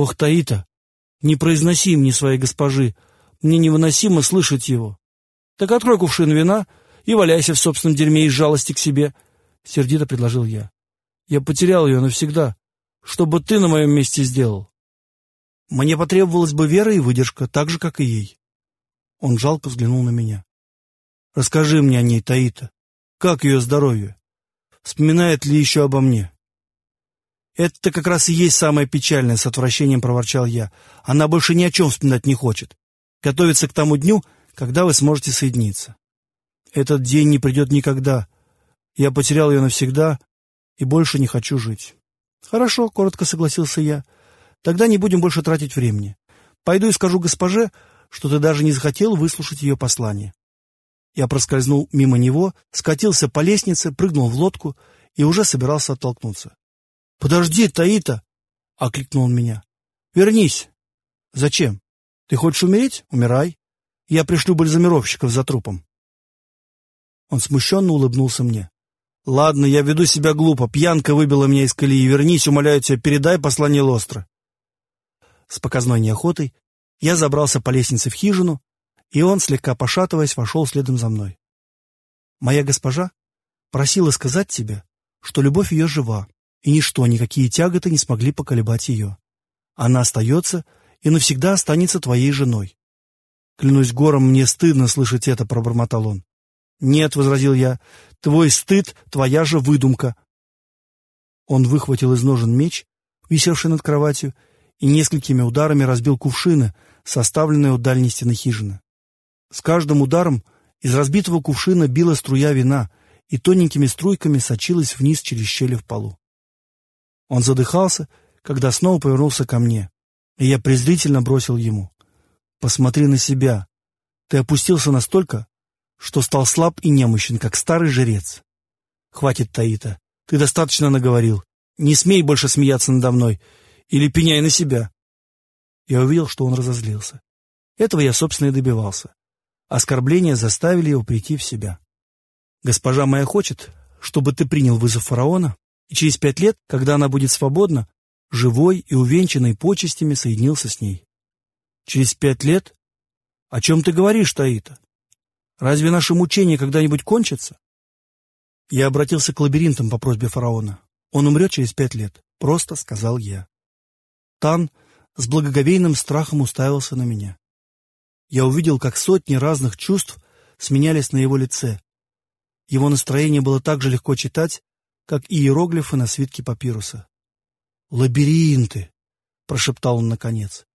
Ох, Таита, не произноси мне своей госпожи, мне невыносимо слышать его. Так открой кувшин вина и валяйся в собственном дерьме из жалости к себе, — сердито предложил я. Я потерял ее навсегда. Что бы ты на моем месте сделал? Мне потребовалась бы вера и выдержка, так же, как и ей. Он жалко взглянул на меня. Расскажи мне о ней, Таита. Как ее здоровье? Вспоминает ли еще обо мне? Это как раз и есть самое печальное, с отвращением проворчал я. Она больше ни о чем вспоминать не хочет. Готовится к тому дню, когда вы сможете соединиться. Этот день не придет никогда. Я потерял ее навсегда и больше не хочу жить. Хорошо, коротко согласился я. Тогда не будем больше тратить времени. Пойду и скажу госпоже, что ты даже не захотел выслушать ее послание. Я проскользнул мимо него, скатился по лестнице, прыгнул в лодку и уже собирался оттолкнуться. — Подожди, Таита! — окликнул он меня. — Вернись! — Зачем? Ты хочешь умереть? Умирай. Я пришлю бальзамировщиков за трупом. Он смущенно улыбнулся мне. — Ладно, я веду себя глупо. Пьянка выбила меня из колеи. Вернись, умоляю тебя, передай послание Лостро. С показной неохотой я забрался по лестнице в хижину, и он, слегка пошатываясь, вошел следом за мной. «Моя госпожа просила сказать тебе, что любовь ее жива, и ничто, никакие тяготы не смогли поколебать ее. Она остается и навсегда останется твоей женой». «Клянусь гором, мне стыдно слышать это», — пробормотал он. «Нет», — возразил я, — «твой стыд — твоя же выдумка». Он выхватил из ножен меч, висевший над кроватью, и несколькими ударами разбил кувшины, составленные у дальней стены хижины. С каждым ударом из разбитого кувшина била струя вина и тоненькими струйками сочилась вниз через щели в полу. Он задыхался, когда снова повернулся ко мне, и я презрительно бросил ему. «Посмотри на себя. Ты опустился настолько, что стал слаб и немощен, как старый жрец. Хватит, Таита, ты достаточно наговорил. Не смей больше смеяться надо мной или пеняй на себя». Я увидел, что он разозлился. Этого я, собственно, и добивался. Оскорбления заставили его прийти в себя. «Госпожа моя хочет, чтобы ты принял вызов фараона, и через пять лет, когда она будет свободна, живой и увенчанной почестями соединился с ней». «Через пять лет? О чем ты говоришь, Таита? Разве наши мучения когда-нибудь кончатся?» Я обратился к лабиринтам по просьбе фараона. «Он умрет через пять лет», — просто сказал я. Тан с благоговейным страхом уставился на меня. Я увидел, как сотни разных чувств сменялись на его лице. Его настроение было так же легко читать, как иероглифы на свитке папируса. «Лабиринты!» — прошептал он наконец.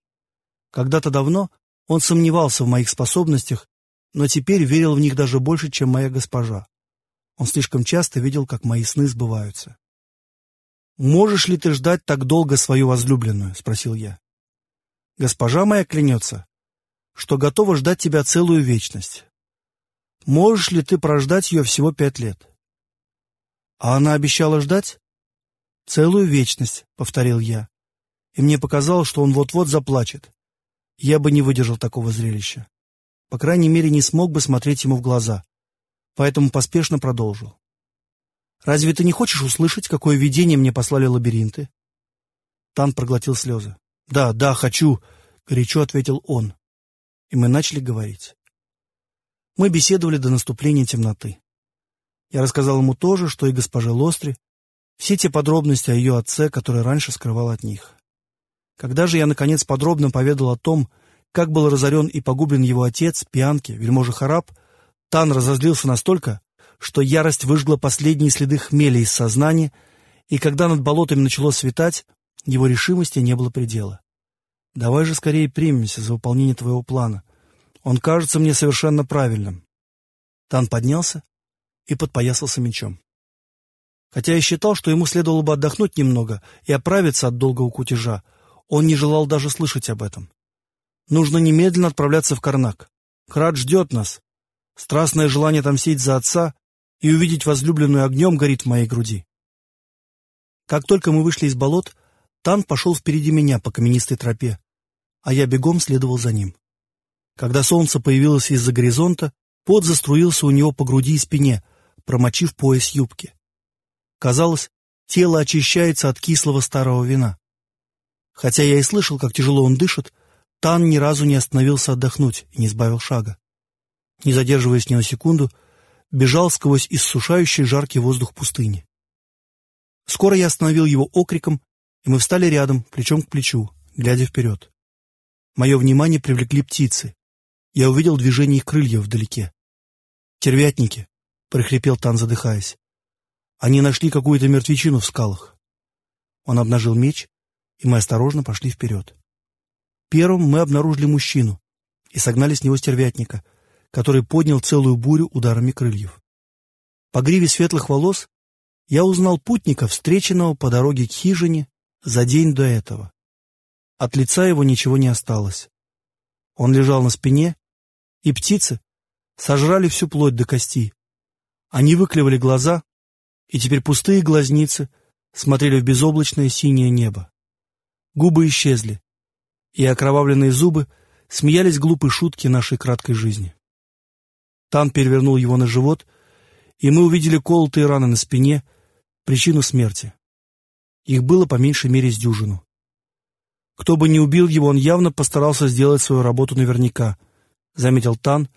Когда-то давно он сомневался в моих способностях, но теперь верил в них даже больше, чем моя госпожа. Он слишком часто видел, как мои сны сбываются. «Можешь ли ты ждать так долго свою возлюбленную?» — спросил я. «Госпожа моя клянется, что готова ждать тебя целую вечность. Можешь ли ты прождать ее всего пять лет? А она обещала ждать? Целую вечность, — повторил я. И мне показалось, что он вот-вот заплачет. Я бы не выдержал такого зрелища. По крайней мере, не смог бы смотреть ему в глаза. Поэтому поспешно продолжил. «Разве ты не хочешь услышать, какое видение мне послали лабиринты?» Тан проглотил слезы. «Да, да, хочу», — горячо ответил он и мы начали говорить. Мы беседовали до наступления темноты. Я рассказал ему то же, что и госпоже Лостри, все те подробности о ее отце, которые раньше скрывал от них. Когда же я, наконец, подробно поведал о том, как был разорен и погублен его отец, пьянки, вельможа Хараб, Тан разозлился настолько, что ярость выжгла последние следы хмеля из сознания, и когда над болотами начало светать, его решимости не было предела. Давай же скорее примемся за выполнение твоего плана. Он кажется мне совершенно правильным. Тан поднялся и подпоясался мечом. Хотя я считал, что ему следовало бы отдохнуть немного и оправиться от долгого кутежа, он не желал даже слышать об этом. Нужно немедленно отправляться в Карнак. Крат ждет нас. Страстное желание отомстить за отца и увидеть возлюбленную огнем горит в моей груди. Как только мы вышли из болот, Тан пошел впереди меня по каменистой тропе, а я бегом следовал за ним. Когда солнце появилось из-за горизонта, пот заструился у него по груди и спине, промочив пояс юбки. Казалось, тело очищается от кислого старого вина. Хотя я и слышал, как тяжело он дышит, Тан ни разу не остановился отдохнуть и не сбавил шага. Не задерживаясь ни на секунду, бежал сквозь иссушающий жаркий воздух пустыни. Скоро я остановил его окриком, и мы встали рядом, плечом к плечу, глядя вперед. Мое внимание привлекли птицы. Я увидел движение их крыльев вдалеке. «Тервятники!» — прохрипел Тан, задыхаясь. «Они нашли какую-то мертвечину в скалах». Он обнажил меч, и мы осторожно пошли вперед. Первым мы обнаружили мужчину и согнали с него стервятника, который поднял целую бурю ударами крыльев. По гриве светлых волос я узнал путника, встреченного по дороге к хижине за день до этого. От лица его ничего не осталось. Он лежал на спине, и птицы сожрали всю плоть до кости. Они выклевали глаза, и теперь пустые глазницы смотрели в безоблачное синее небо. Губы исчезли, и окровавленные зубы смеялись глупой шутки нашей краткой жизни. Тан перевернул его на живот, и мы увидели колотые раны на спине, причину смерти. Их было по меньшей мере с дюжину. Кто бы ни убил его, он явно постарался сделать свою работу наверняка, заметил Тан,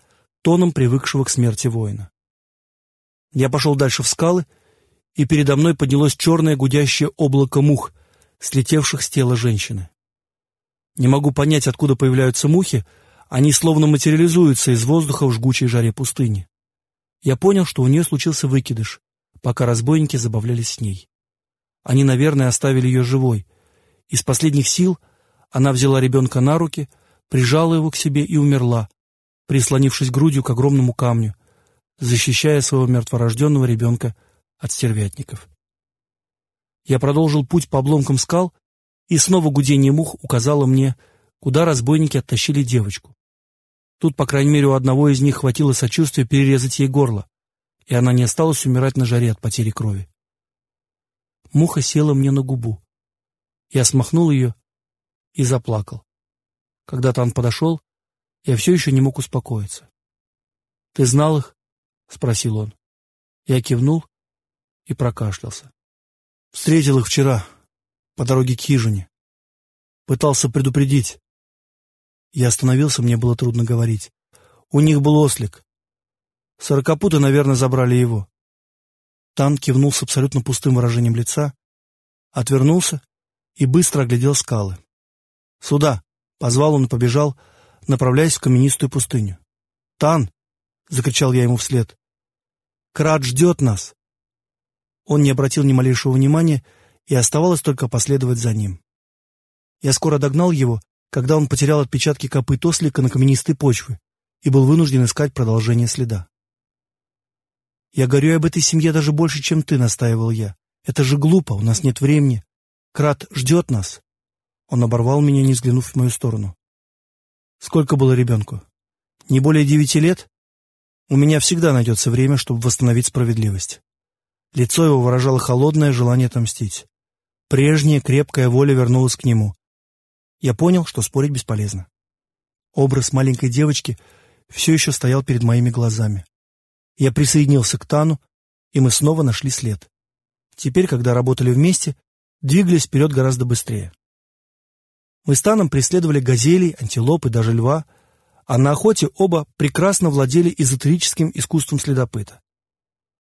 тоном привыкшего к смерти воина. Я пошел дальше в скалы, и передо мной поднялось черное гудящее облако мух, слетевших с тела женщины. Не могу понять, откуда появляются мухи, они словно материализуются из воздуха в жгучей жаре пустыни. Я понял, что у нее случился выкидыш, пока разбойники забавлялись с ней. Они, наверное, оставили ее живой. Из последних сил она взяла ребенка на руки, прижала его к себе и умерла, прислонившись грудью к огромному камню, защищая своего мертворожденного ребенка от стервятников. Я продолжил путь по обломкам скал, и снова гудение мух указало мне, куда разбойники оттащили девочку. Тут, по крайней мере, у одного из них хватило сочувствия перерезать ей горло, и она не осталась умирать на жаре от потери крови. Муха села мне на губу. Я смахнул ее и заплакал. Когда Тан подошел, я все еще не мог успокоиться. — Ты знал их? — спросил он. Я кивнул и прокашлялся. Встретил их вчера, по дороге к хижине. Пытался предупредить. Я остановился, мне было трудно говорить. У них был ослик. Сорокопуты, наверное, забрали его. Тан кивнул с абсолютно пустым выражением лица, отвернулся и быстро оглядел скалы. «Сюда!» — позвал он и побежал, направляясь в каменистую пустыню. «Тан!» — закричал я ему вслед. «Крат ждет нас!» Он не обратил ни малейшего внимания, и оставалось только последовать за ним. Я скоро догнал его когда он потерял отпечатки копыт ослика на каменистой почве и был вынужден искать продолжение следа. «Я горю об этой семье даже больше, чем ты», — настаивал я. «Это же глупо, у нас нет времени. Крат ждет нас». Он оборвал меня, не взглянув в мою сторону. «Сколько было ребенку? Не более девяти лет? У меня всегда найдется время, чтобы восстановить справедливость». Лицо его выражало холодное желание отомстить. Прежняя крепкая воля вернулась к нему, я понял, что спорить бесполезно. Образ маленькой девочки все еще стоял перед моими глазами. Я присоединился к Тану, и мы снова нашли след. Теперь, когда работали вместе, двигались вперед гораздо быстрее. Мы с Таном преследовали газелей, антилоп и даже льва, а на охоте оба прекрасно владели эзотерическим искусством следопыта.